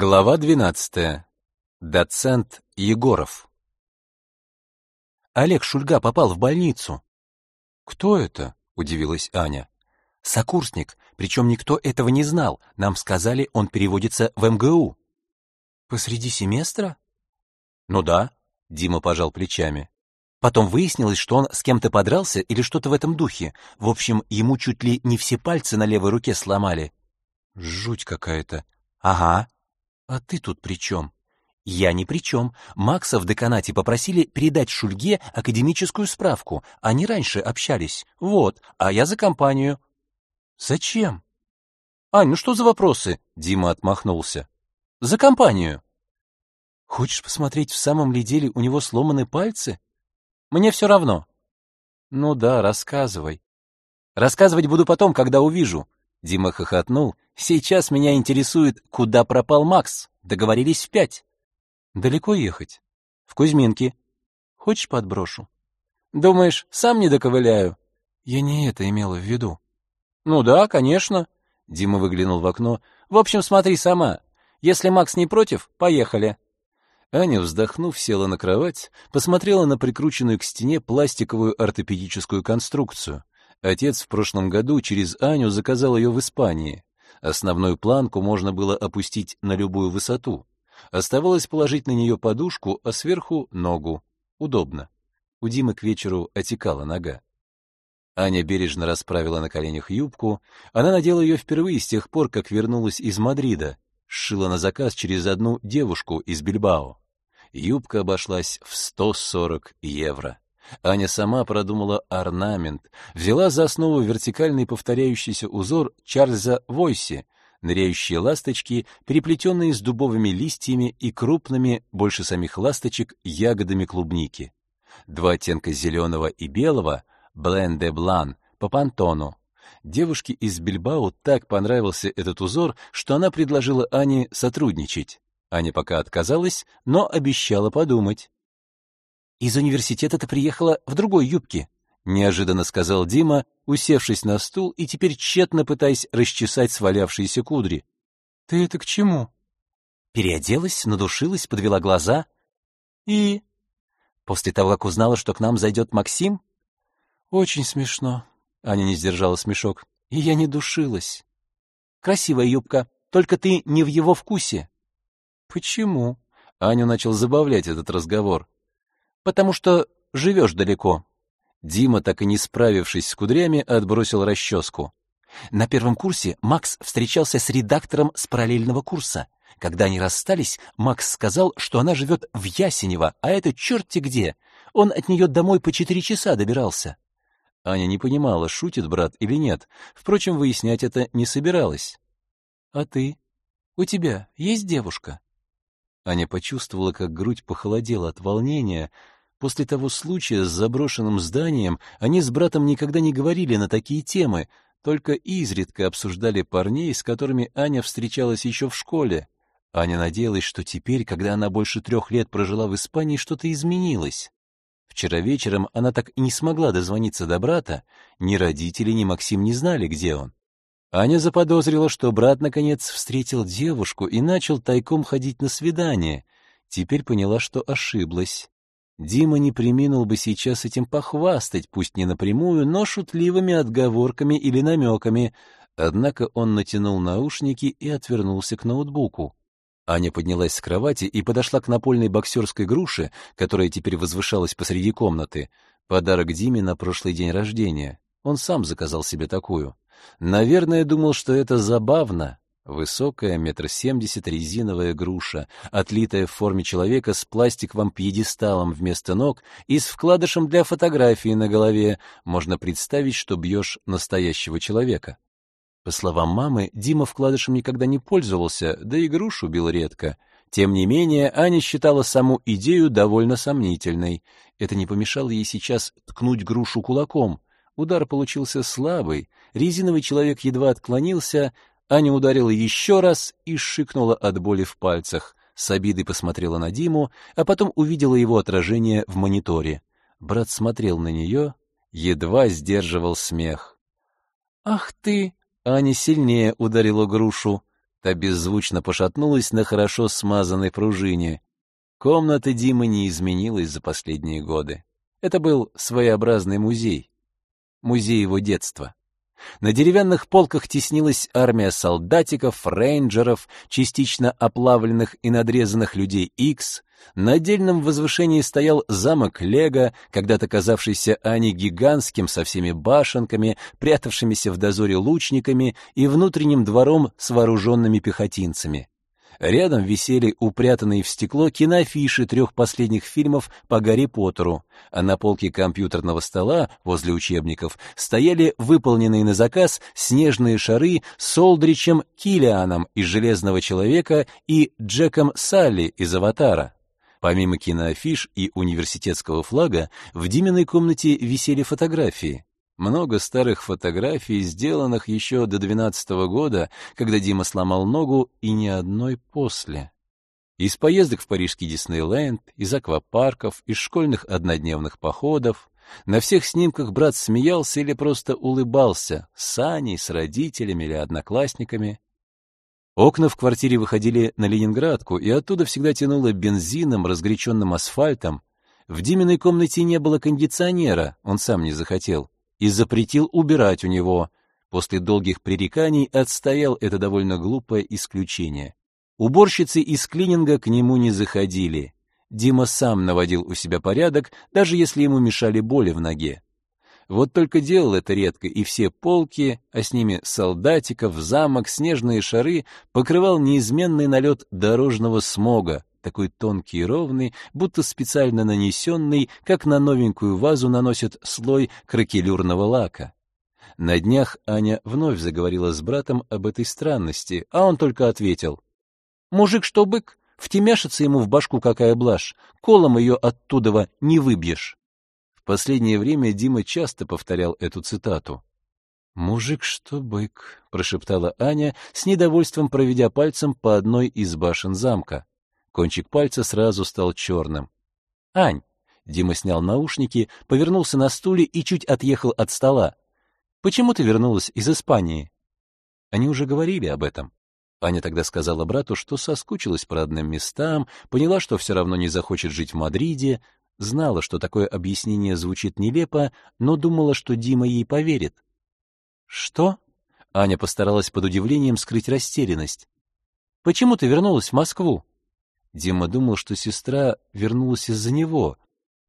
Глава 12. Доцент Егоров. Олег Шульга попал в больницу. Кто это? удивилась Аня. Сокурсник, причем никто этого не знал. Нам сказали, он переводится в МГУ. Посреди семестра? Ну да, Дима пожал плечами. Потом выяснилось, что он с кем-то подрался или что-то в этом духе. В общем, ему чуть ли не все пальцы на левой руке сломали. Жуть какая-то. Ага, «А ты тут при чем?» «Я ни при чем. Макса в деканате попросили передать Шульге академическую справку. Они раньше общались. Вот, а я за компанию». «Зачем?» «Ань, ну что за вопросы?» Дима отмахнулся. «За компанию». «Хочешь посмотреть, в самом ли деле у него сломаны пальцы?» «Мне все равно». «Ну да, рассказывай». «Рассказывать буду потом, когда увижу». Дима хохотнул Сейчас меня интересует, куда пропал Макс. Договорились в пять. Далеко ехать? В Кузьминки. Хочешь подброшу? Думаешь, сам не доковыляю? Я не это имела в виду. Ну да, конечно. Дима выглянул в окно. В общем, смотри сама. Если Макс не против, поехали. Аня, вздохнув, села на кровать, посмотрела на прикрученную к стене пластиковую ортопедическую конструкцию. Отец в прошлом году через Аню заказал ее в Испании. Основную планку можно было опустить на любую высоту. Оставалось положить на нее подушку, а сверху — ногу. Удобно. У Димы к вечеру отекала нога. Аня бережно расправила на коленях юбку. Она надела ее впервые с тех пор, как вернулась из Мадрида. Сшила на заказ через одну девушку из Бильбао. Юбка обошлась в 140 евро. Аня сама продумала орнамент, взяла за основу вертикальный повторяющийся узор Чарльза Войси, ныряющие ласточки, переплетенные с дубовыми листьями и крупными, больше самих ласточек, ягодами клубники. Два оттенка зеленого и белого, блен де блан, по пантону. Девушке из Бильбао так понравился этот узор, что она предложила Ане сотрудничать. Аня пока отказалась, но обещала подумать. Из университета ты приехала в другой юбке, неожиданно сказал Дима, усевшись на стул и теперь тщетно пытаясь расчесать свалявшиеся кудри. Ты это к чему? Переоделась, надушилась, подвела глаза. И после того, как узнала, что к нам зайдет Максим? Очень смешно. Аня не сдержала смешок. И я не душилась. Красивая юбка, только ты не в его вкусе. Почему? Аню начал забавлять этот разговор потому что живешь далеко. Дима, так и не справившись с кудрями, отбросил расческу. На первом курсе Макс встречался с редактором с параллельного курса. Когда они расстались, Макс сказал, что она живет в Ясенево, а это черти где. Он от нее домой по четыре часа добирался. Аня не понимала, шутит брат или нет. Впрочем, выяснять это не собиралась. «А ты? У тебя есть девушка?» Аня почувствовала, как грудь похолодела от волнения, После того случая с заброшенным зданием они с братом никогда не говорили на такие темы, только изредка обсуждали парней, с которыми Аня встречалась еще в школе. Аня надеялась, что теперь, когда она больше трех лет прожила в Испании, что-то изменилось. Вчера вечером она так и не смогла дозвониться до брата, ни родители, ни Максим не знали, где он. Аня заподозрила, что брат наконец встретил девушку и начал тайком ходить на свидание. Теперь поняла, что ошиблась. Дима не приминул бы сейчас этим похвастать, пусть не напрямую, но шутливыми отговорками или намеками. Однако он натянул наушники и отвернулся к ноутбуку. Аня поднялась с кровати и подошла к напольной боксерской груше, которая теперь возвышалась посреди комнаты. Подарок Диме на прошлый день рождения. Он сам заказал себе такую. Наверное, думал, что это забавно, Высокая, метр семьдесят, резиновая груша, отлитая в форме человека с пластиковым пьедесталом вместо ног и с вкладышем для фотографии на голове, можно представить, что бьешь настоящего человека. По словам мамы, Дима вкладышем никогда не пользовался, да и грушу бил редко. Тем не менее, Аня считала саму идею довольно сомнительной. Это не помешало ей сейчас ткнуть грушу кулаком. Удар получился слабый, резиновый человек едва отклонился, Аня ударила еще раз и шикнула от боли в пальцах. С обидой посмотрела на Диму, а потом увидела его отражение в мониторе. Брат смотрел на нее, едва сдерживал смех. «Ах ты!» — Аня сильнее ударила грушу. Та беззвучно пошатнулась на хорошо смазанной пружине. Комната Димы не изменилась за последние годы. Это был своеобразный музей. Музей его детства. На деревянных полках теснилась армия солдатиков, рейнджеров, частично оплавленных и надрезанных людей X. На отдельном возвышении стоял замок Лего, когда-то казавшийся Ане гигантским со всеми башенками, прятавшимися в дозоре лучниками и внутренним двором с вооруженными пехотинцами. Рядом висели упрятанные в стекло киноафиши трех последних фильмов по Гарри Поттеру, а на полке компьютерного стола возле учебников стояли выполненные на заказ снежные шары с Олдричем Киллианом из «Железного человека» и Джеком Салли из «Аватара». Помимо киноафиш и университетского флага, в Диминой комнате висели фотографии. Много старых фотографий, сделанных еще до двенадцатого года, когда Дима сломал ногу, и ни одной после. Из поездок в парижский Диснейленд, из аквапарков, из школьных однодневных походов. На всех снимках брат смеялся или просто улыбался, с Аней, с родителями или одноклассниками. Окна в квартире выходили на Ленинградку, и оттуда всегда тянуло бензином, разгоряченным асфальтом. В Диминой комнате не было кондиционера, он сам не захотел и запретил убирать у него. После долгих пререканий отстоял это довольно глупое исключение. Уборщицы из клининга к нему не заходили. Дима сам наводил у себя порядок, даже если ему мешали боли в ноге. Вот только делал это редко, и все полки, а с ними солдатиков, замок, снежные шары покрывал неизменный налет дорожного смога, такой тонкий и ровный, будто специально нанесенный, как на новенькую вазу наносят слой кракелюрного лака. На днях Аня вновь заговорила с братом об этой странности, а он только ответил. «Мужик что бык, втемяшится ему в башку какая блажь, колом ее оттуда не выбьешь». В последнее время Дима часто повторял эту цитату. «Мужик что бык», — прошептала Аня, с недовольством проведя пальцем по одной из башен замка. Кончик пальца сразу стал черным. «Ань!» Дима снял наушники, повернулся на стуле и чуть отъехал от стола. «Почему ты вернулась из Испании?» Они уже говорили об этом. Аня тогда сказала брату, что соскучилась по родным местам, поняла, что все равно не захочет жить в Мадриде, знала, что такое объяснение звучит нелепо, но думала, что Дима ей поверит. «Что?» Аня постаралась под удивлением скрыть растерянность. «Почему ты вернулась в Москву?» Дима думал, что сестра вернулась из-за него,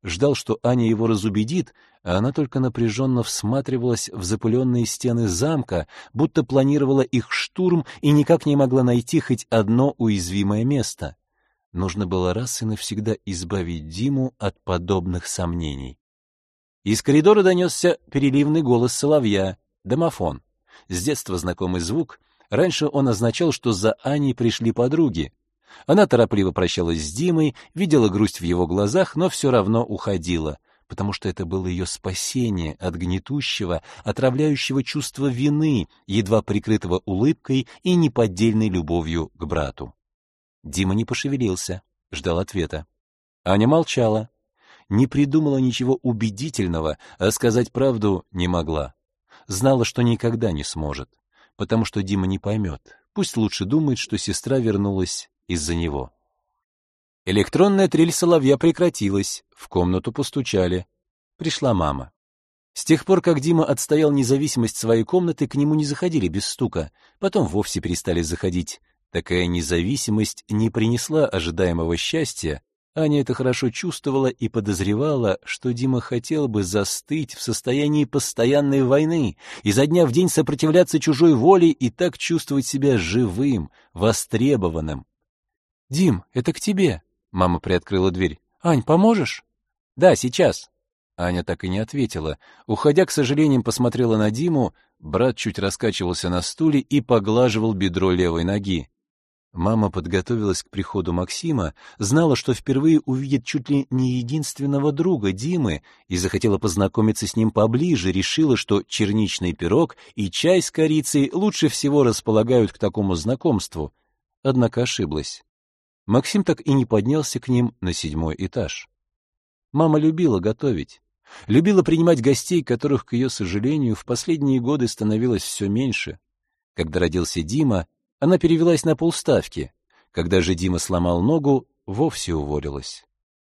ждал, что Аня его разубедит, а она только напряженно всматривалась в запыленные стены замка, будто планировала их штурм и никак не могла найти хоть одно уязвимое место. Нужно было раз и навсегда избавить Диму от подобных сомнений. Из коридора донесся переливный голос соловья, домофон. С детства знакомый звук. Раньше он означал, что за Аней пришли подруги. Она торопливо прощалась с Димой, видела грусть в его глазах, но все равно уходила, потому что это было ее спасение от гнетущего, отравляющего чувства вины, едва прикрытого улыбкой и неподдельной любовью к брату. Дима не пошевелился, ждал ответа. Аня молчала, не придумала ничего убедительного, а сказать правду не могла. Знала, что никогда не сможет, потому что Дима не поймет. Пусть лучше думает, что сестра вернулась из-за него. Электронная трель соловья прекратилась, в комнату постучали. Пришла мама. С тех пор, как Дима отстоял независимость своей комнаты, к нему не заходили без стука, потом вовсе перестали заходить. Такая независимость не принесла ожидаемого счастья, Аня это хорошо чувствовала и подозревала, что Дима хотел бы застыть в состоянии постоянной войны, изо дня в день сопротивляться чужой воле и так чувствовать себя живым, востребованным. «Дим, это к тебе!» Мама приоткрыла дверь. «Ань, поможешь?» «Да, сейчас». Аня так и не ответила. Уходя, к сожалению, посмотрела на Диму, брат чуть раскачивался на стуле и поглаживал бедро левой ноги. Мама подготовилась к приходу Максима, знала, что впервые увидит чуть ли не единственного друга Димы и захотела познакомиться с ним поближе, решила, что черничный пирог и чай с корицей лучше всего располагают к такому знакомству. Однако ошиблась. Максим так и не поднялся к ним на седьмой этаж. Мама любила готовить, любила принимать гостей, которых, к ее сожалению, в последние годы становилось все меньше. Когда родился Дима, Она перевелась на полставки. Когда же Дима сломал ногу, вовсе уволилась.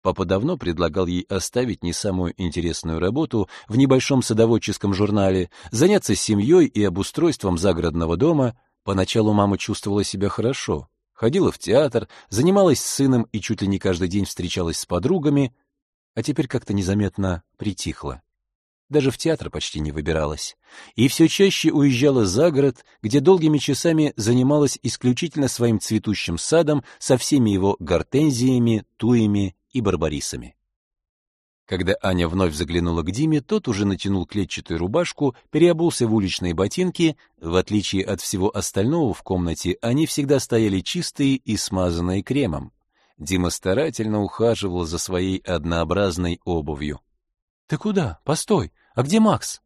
Папа давно предлагал ей оставить не самую интересную работу в небольшом садоводческом журнале, заняться семьей и обустройством загородного дома. Поначалу мама чувствовала себя хорошо. Ходила в театр, занималась с сыном и чуть ли не каждый день встречалась с подругами, а теперь как-то незаметно притихла. Даже в театр почти не выбиралась. И все чаще уезжала за город, где долгими часами занималась исключительно своим цветущим садом со всеми его гортензиями, туями и барбарисами. Когда Аня вновь заглянула к Диме, тот уже натянул клетчатую рубашку, переобулся в уличные ботинки. В отличие от всего остального в комнате, они всегда стояли чистые и смазанные кремом. Дима старательно ухаживал за своей однообразной обувью. «Ты куда? Постой! А где Макс?»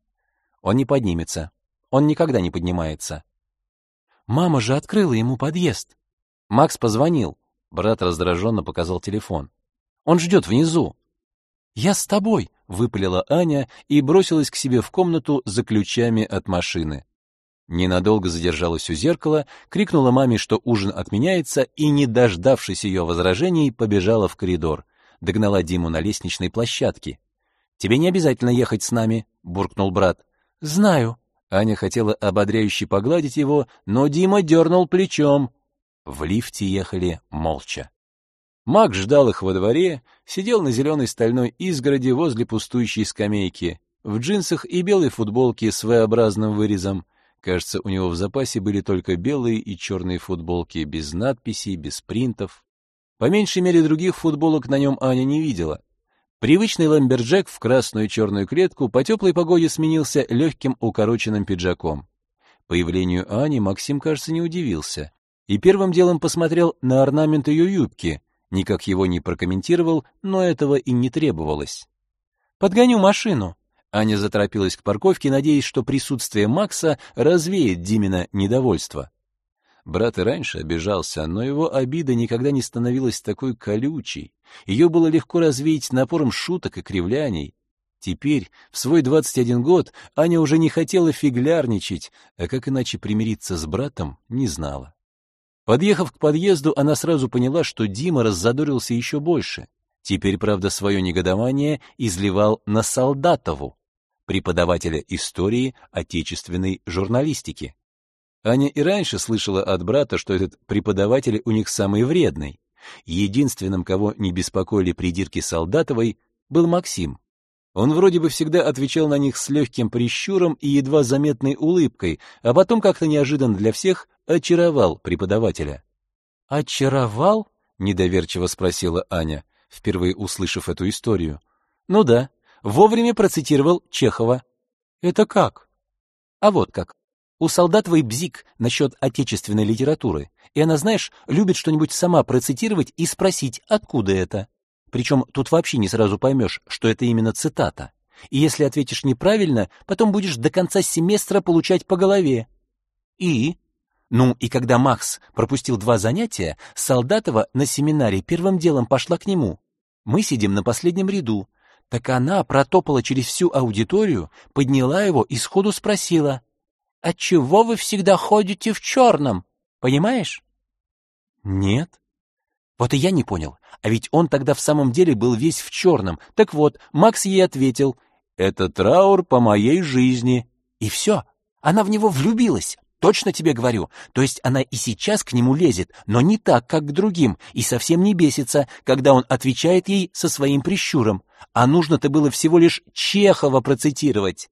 «Он не поднимется. Он никогда не поднимается». «Мама же открыла ему подъезд». Макс позвонил. Брат раздраженно показал телефон. Он ждет внизу. Я с тобой, выпалила Аня и бросилась к себе в комнату за ключами от машины. Ненадолго задержалась у зеркала, крикнула маме, что ужин отменяется, и, не дождавшись ее возражений, побежала в коридор. Догнала Диму на лестничной площадке. «Тебе не обязательно ехать с нами», — буркнул брат. «Знаю». Аня хотела ободряюще погладить его, но Дима дернул плечом. В лифте ехали молча. Мак ждал их во дворе, сидел на зеленой стальной изгороди возле пустующей скамейки, в джинсах и белой футболке с V-образным вырезом. Кажется, у него в запасе были только белые и черные футболки, без надписей, без принтов. По меньшей мере других футболок на нем Аня не видела. Привычный ламберджек в красную и черную клетку по теплой погоде сменился легким укороченным пиджаком. Появлению Ани Максим, кажется, не удивился. И первым делом посмотрел на орнамент ее юбки, никак его не прокомментировал, но этого и не требовалось. «Подгоню машину». Аня заторопилась к парковке, надеясь, что присутствие Макса развеет Димина недовольство. Брат и раньше обижался, но его обида никогда не становилась такой колючей. Ее было легко развеять напором шуток и кривляний. Теперь, в свой 21 год, Аня уже не хотела фиглярничать, а как иначе примириться с братом, не знала. Подъехав к подъезду, она сразу поняла, что Дима раззадорился еще больше. Теперь, правда, свое негодование изливал на Солдатову, преподавателя истории отечественной журналистики. Аня и раньше слышала от брата, что этот преподаватель у них самый вредный. Единственным, кого не беспокоили придирки Солдатовой, был Максим. Он вроде бы всегда отвечал на них с легким прищуром и едва заметной улыбкой, а потом как-то неожиданно для всех очаровал преподавателя. «Очаровал?» — недоверчиво спросила Аня, впервые услышав эту историю. «Ну да, вовремя процитировал Чехова». «Это как?» «А вот как. У Солдатовой бзик насчет отечественной литературы, и она, знаешь, любит что-нибудь сама процитировать и спросить, откуда это. Причем тут вообще не сразу поймешь, что это именно цитата. И если ответишь неправильно, потом будешь до конца семестра получать по голове. И? Ну, и когда Макс пропустил два занятия, Солдатова на семинаре первым делом пошла к нему. Мы сидим на последнем ряду. Так она протопала через всю аудиторию, подняла его и сходу спросила, «Отчего вы всегда ходите в черном? Понимаешь?» «Нет», вот и я не понял. А ведь он тогда в самом деле был весь в черном. Так вот, Макс ей ответил, «Это траур по моей жизни». И все. Она в него влюбилась. Точно тебе говорю. То есть она и сейчас к нему лезет, но не так, как к другим, и совсем не бесится, когда он отвечает ей со своим прищуром. А нужно-то было всего лишь Чехова процитировать.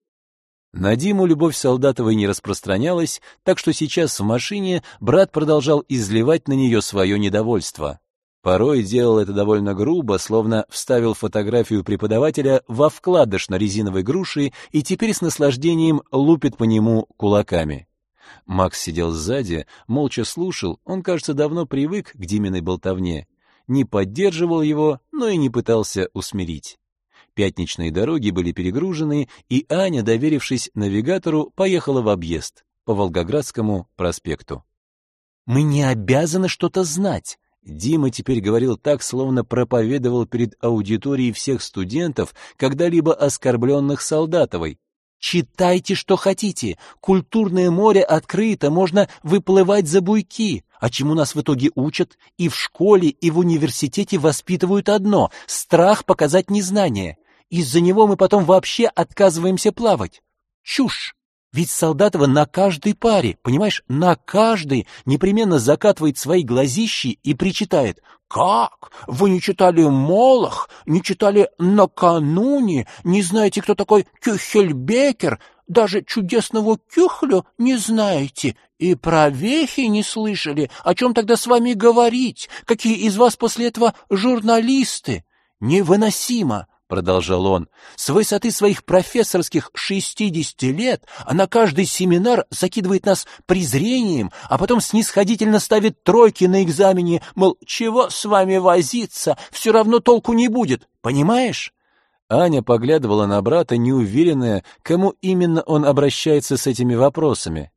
На Диму любовь Солдатовой не распространялась, так что сейчас в машине брат продолжал изливать на нее свое недовольство. Порой делал это довольно грубо, словно вставил фотографию преподавателя во вкладыш на резиновой груши и теперь с наслаждением лупит по нему кулаками. Макс сидел сзади, молча слушал, он, кажется, давно привык к Диминой болтовне, не поддерживал его, но и не пытался усмирить. Пятничные дороги были перегружены, и Аня, доверившись навигатору, поехала в объезд по Волгоградскому проспекту. «Мы не обязаны что-то знать», Дима теперь говорил так, словно проповедовал перед аудиторией всех студентов, когда-либо оскорбленных Солдатовой. Читайте, что хотите. Культурное море открыто, можно выплывать за буйки. А чему нас в итоге учат? И в школе, и в университете воспитывают одно — страх показать незнание. Из-за него мы потом вообще отказываемся плавать. Чушь! Ведь Солдатова на каждой паре, понимаешь, на каждой непременно закатывает свои глазищи и причитает «Как? Вы не читали Молох? Не читали накануне? Не знаете, кто такой Кюхельбекер? Даже чудесного Кюхлю не знаете? И про вехи не слышали? О чем тогда с вами говорить? Какие из вас после этого журналисты? Невыносимо!» — продолжал он, — с высоты своих профессорских шестидесяти лет она каждый семинар закидывает нас презрением, а потом снисходительно ставит тройки на экзамене, мол, чего с вами возиться, все равно толку не будет, понимаешь? Аня поглядывала на брата, неуверенная, кому именно он обращается с этими вопросами.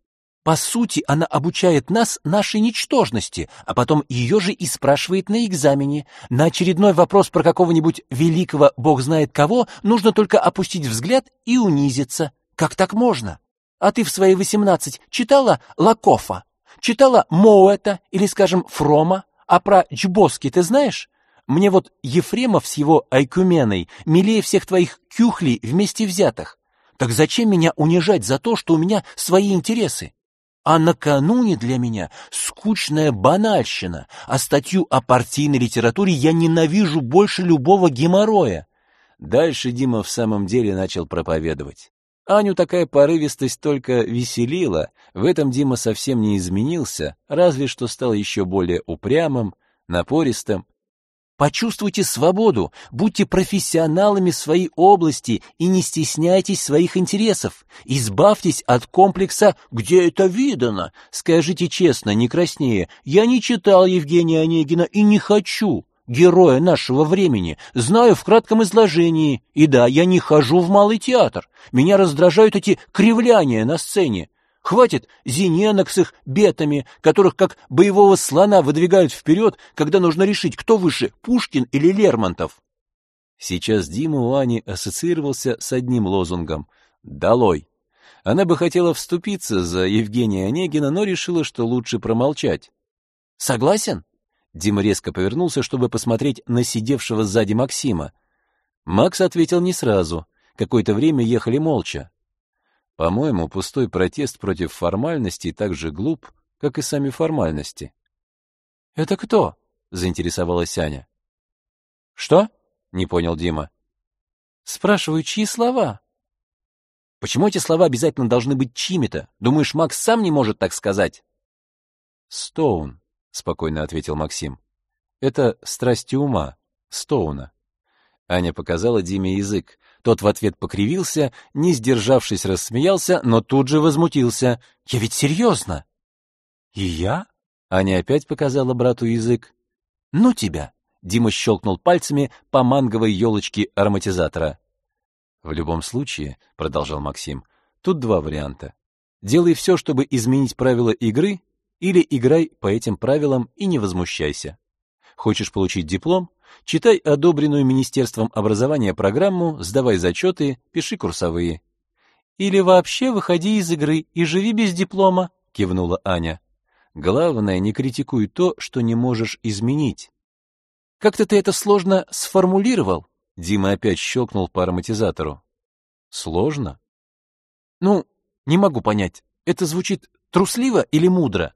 По сути, она обучает нас нашей ничтожности, а потом ее же и спрашивает на экзамене. На очередной вопрос про какого-нибудь великого бог знает кого нужно только опустить взгляд и унизиться. Как так можно? А ты в свои восемнадцать читала Лакофа? Читала Моэта или, скажем, Фрома? А про Джбоски ты знаешь? Мне вот Ефремов с его айкуменой милее всех твоих кюхлей вместе взятых. Так зачем меня унижать за то, что у меня свои интересы? А накануне для меня скучная банальщина, а статью о партийной литературе я ненавижу больше любого геморроя. Дальше Дима в самом деле начал проповедовать. Аню такая порывистость только веселила, в этом Дима совсем не изменился, разве что стал еще более упрямым, напористым Почувствуйте свободу, будьте профессионалами своей области и не стесняйтесь своих интересов. Избавьтесь от комплекса «где это видано?». Скажите честно, не краснее, я не читал Евгения Онегина и не хочу. Героя нашего времени, знаю в кратком изложении. И да, я не хожу в малый театр. Меня раздражают эти кривляния на сцене. Хватит зененок с их бетами, которых как боевого слона выдвигают вперед, когда нужно решить, кто выше, Пушкин или Лермонтов. Сейчас Дима у Ани ассоциировался с одним лозунгом «Долой». Она бы хотела вступиться за Евгения Онегина, но решила, что лучше промолчать. «Согласен?» Дима резко повернулся, чтобы посмотреть на сидевшего сзади Максима. Макс ответил не сразу. Какое-то время ехали молча. По-моему, пустой протест против формальностей так же глуп, как и сами формальности. «Это кто?» — заинтересовалась Аня. «Что?» — не понял Дима. «Спрашиваю, чьи слова?» «Почему эти слова обязательно должны быть чьими-то? Думаешь, Макс сам не может так сказать?» «Стоун», — спокойно ответил Максим. «Это страсти ума, Стоуна». Аня показала Диме язык. Тот в ответ покривился, не сдержавшись, рассмеялся, но тут же возмутился. «Я ведь серьезно!» «И я?» — Аня опять показала брату язык. «Ну тебя!» — Дима щелкнул пальцами по манговой елочке ароматизатора. «В любом случае», — продолжал Максим, — «тут два варианта. Делай все, чтобы изменить правила игры, или играй по этим правилам и не возмущайся. Хочешь получить диплом? Читай одобренную Министерством образования программу, сдавай зачеты, пиши курсовые. Или вообще выходи из игры и живи без диплома, кивнула Аня. Главное, не критикуй то, что не можешь изменить. Как-то ты это сложно сформулировал. Дима опять щелкнул по ароматизатору. Сложно? Ну, не могу понять. Это звучит трусливо или мудро?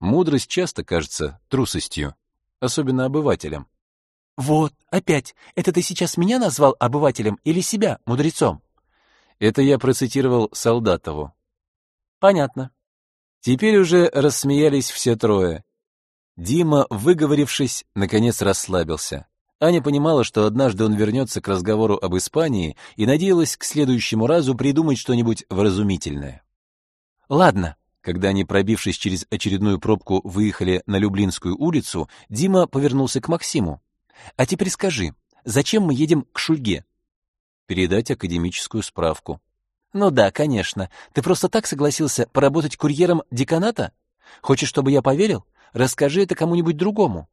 Мудрость часто кажется трусостью, особенно обывателям. Вот, опять. Это ты сейчас меня назвал обывателем или себя, мудрецом? Это я процитировал Солдатову. Понятно. Теперь уже рассмеялись все трое. Дима, выговорившись, наконец расслабился. Аня понимала, что однажды он вернется к разговору об Испании и надеялась к следующему разу придумать что-нибудь вразумительное. Ладно, когда они, пробившись через очередную пробку, выехали на Люблинскую улицу, Дима повернулся к Максиму. А теперь скажи, зачем мы едем к Шульге? Передать академическую справку. Ну да, конечно. Ты просто так согласился поработать курьером деканата? Хочешь, чтобы я поверил? Расскажи это кому-нибудь другому.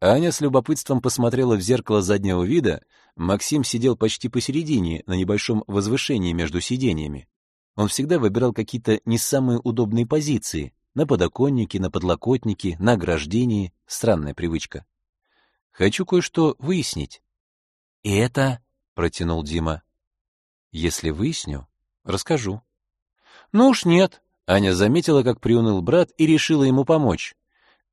Аня с любопытством посмотрела в зеркало заднего вида. Максим сидел почти посередине, на небольшом возвышении между сиденьями. Он всегда выбирал какие-то не самые удобные позиции. На подоконнике, на подлокотнике, на ограждении. Странная привычка. «Хочу кое-что выяснить». «И это...» — протянул Дима. «Если выясню, расскажу». «Ну уж нет». Аня заметила, как приуныл брат, и решила ему помочь.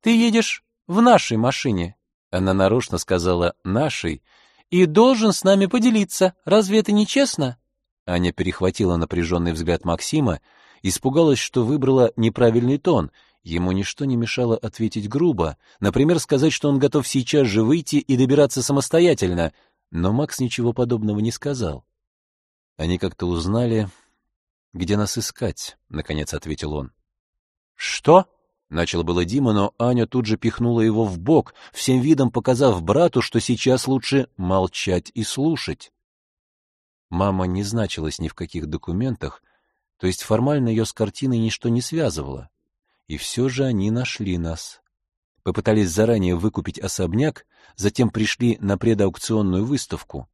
«Ты едешь в нашей машине». Она нарочно сказала «нашей» и должен с нами поделиться. Разве это не честно? Аня перехватила напряженный взгляд Максима, испугалась, что выбрала неправильный тон. Ему ничто не мешало ответить грубо, например, сказать, что он готов сейчас же выйти и добираться самостоятельно, но Макс ничего подобного не сказал. Они как-то узнали, где нас искать, наконец ответил он. Что? Начал было Дима, но Аня тут же пихнула его в бок, всем видом показав брату, что сейчас лучше молчать и слушать. Мама не значилась ни в каких документах, то есть формально ее с картиной ничто не связывало. И все же они нашли нас. Попытались заранее выкупить особняк, затем пришли на предаукционную выставку,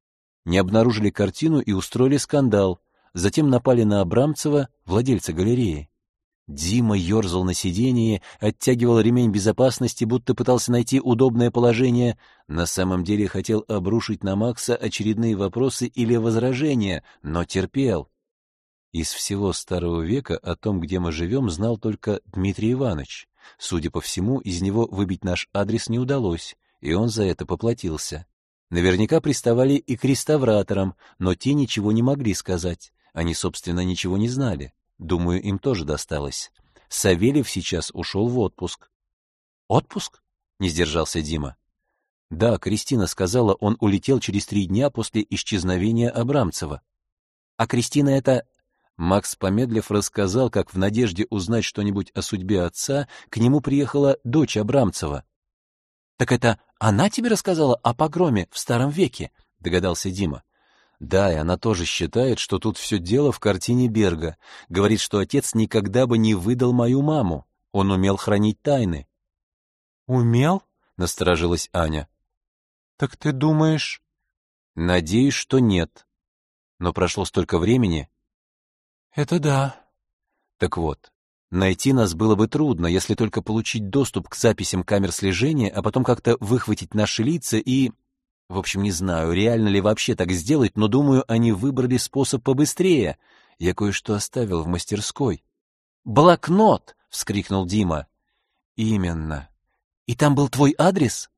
не обнаружили картину и устроили скандал, затем напали на Абрамцева, владельца галереи. Дима ерзал на сиденье, оттягивал ремень безопасности, будто пытался найти удобное положение. На самом деле хотел обрушить на Макса очередные вопросы или возражения, но терпел. Из всего старого века о том, где мы живем, знал только Дмитрий Иванович. Судя по всему, из него выбить наш адрес не удалось, и он за это поплатился. Наверняка приставали и к реставраторам, но те ничего не могли сказать. Они, собственно, ничего не знали. Думаю, им тоже досталось. Савельев сейчас ушел в отпуск. Отпуск? Не сдержался Дима. Да, Кристина сказала, он улетел через три дня после исчезновения Абрамцева. А Кристина это... Макс, помедлив, рассказал, как в надежде узнать что-нибудь о судьбе отца, к нему приехала дочь Абрамцева. «Так это она тебе рассказала о погроме в Старом веке?» — догадался Дима. Да, и она тоже считает, что тут все дело в картине Берга. Говорит, что отец никогда бы не выдал мою маму. Он умел хранить тайны. Умел? Насторожилась Аня. Так ты думаешь? Надеюсь, что нет. Но прошло столько времени. Это да. Так вот, найти нас было бы трудно, если только получить доступ к записям камер слежения, а потом как-то выхватить наши лица и в общем, не знаю, реально ли вообще так сделать, но думаю, они выбрали способ побыстрее. Я кое-что оставил в мастерской. «Блокнот!» — вскрикнул Дима. «Именно. И там был твой адрес?»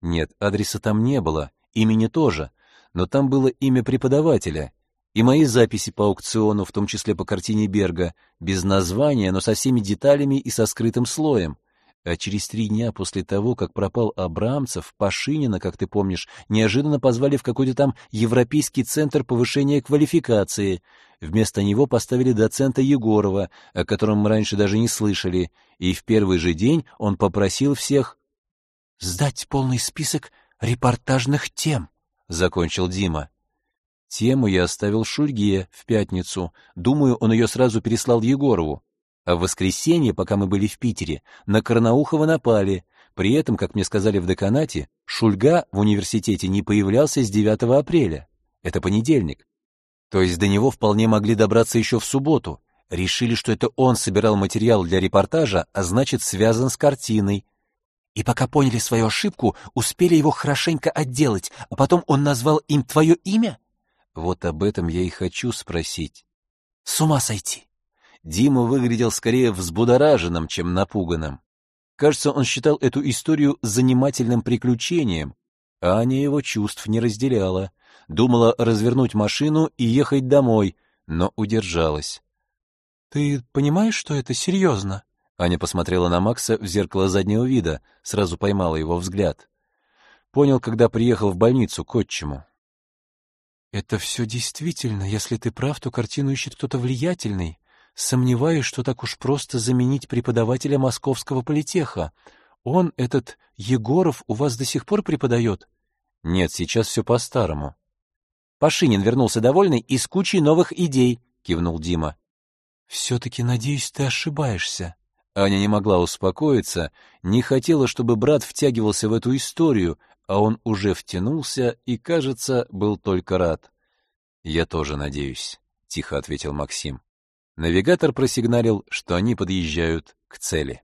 «Нет, адреса там не было, имени тоже, но там было имя преподавателя и мои записи по аукциону, в том числе по картине Берга, без названия, но со всеми деталями и со скрытым слоем. А через три дня после того, как пропал Абрамцев, Пашинина, как ты помнишь, неожиданно позвали в какой-то там Европейский центр повышения квалификации. Вместо него поставили доцента Егорова, о котором мы раньше даже не слышали, и в первый же день он попросил всех «сдать полный список репортажных тем», — закончил Дима. Тему я оставил Шульге в пятницу. Думаю, он ее сразу переслал Егорову. А в воскресенье, пока мы были в Питере, на Карнаухова напали. При этом, как мне сказали в деканате, Шульга в университете не появлялся с 9 апреля. Это понедельник. То есть до него вполне могли добраться еще в субботу. Решили, что это он собирал материал для репортажа, а значит, связан с картиной. И пока поняли свою ошибку, успели его хорошенько отделать, а потом он назвал им твое имя? Вот об этом я и хочу спросить. С ума сойти! Дима выглядел скорее взбудораженным, чем напуганным. Кажется, он считал эту историю занимательным приключением, а Аня его чувств не разделяла. Думала развернуть машину и ехать домой, но удержалась. «Ты понимаешь, что это серьезно?» Аня посмотрела на Макса в зеркало заднего вида, сразу поймала его взгляд. Понял, когда приехал в больницу к отчиму. «Это все действительно. Если ты прав, то картину ищет кто-то влиятельный. Сомневаюсь, что так уж просто заменить преподавателя московского политеха. Он, этот Егоров, у вас до сих пор преподает? Нет, сейчас все по-старому. Пашинин вернулся довольный и с кучей новых идей, кивнул Дима. Все-таки, надеюсь, ты ошибаешься. Аня не могла успокоиться, не хотела, чтобы брат втягивался в эту историю, а он уже втянулся и, кажется, был только рад. «Я тоже надеюсь», — тихо ответил Максим. Навигатор просигналил, что они подъезжают к цели.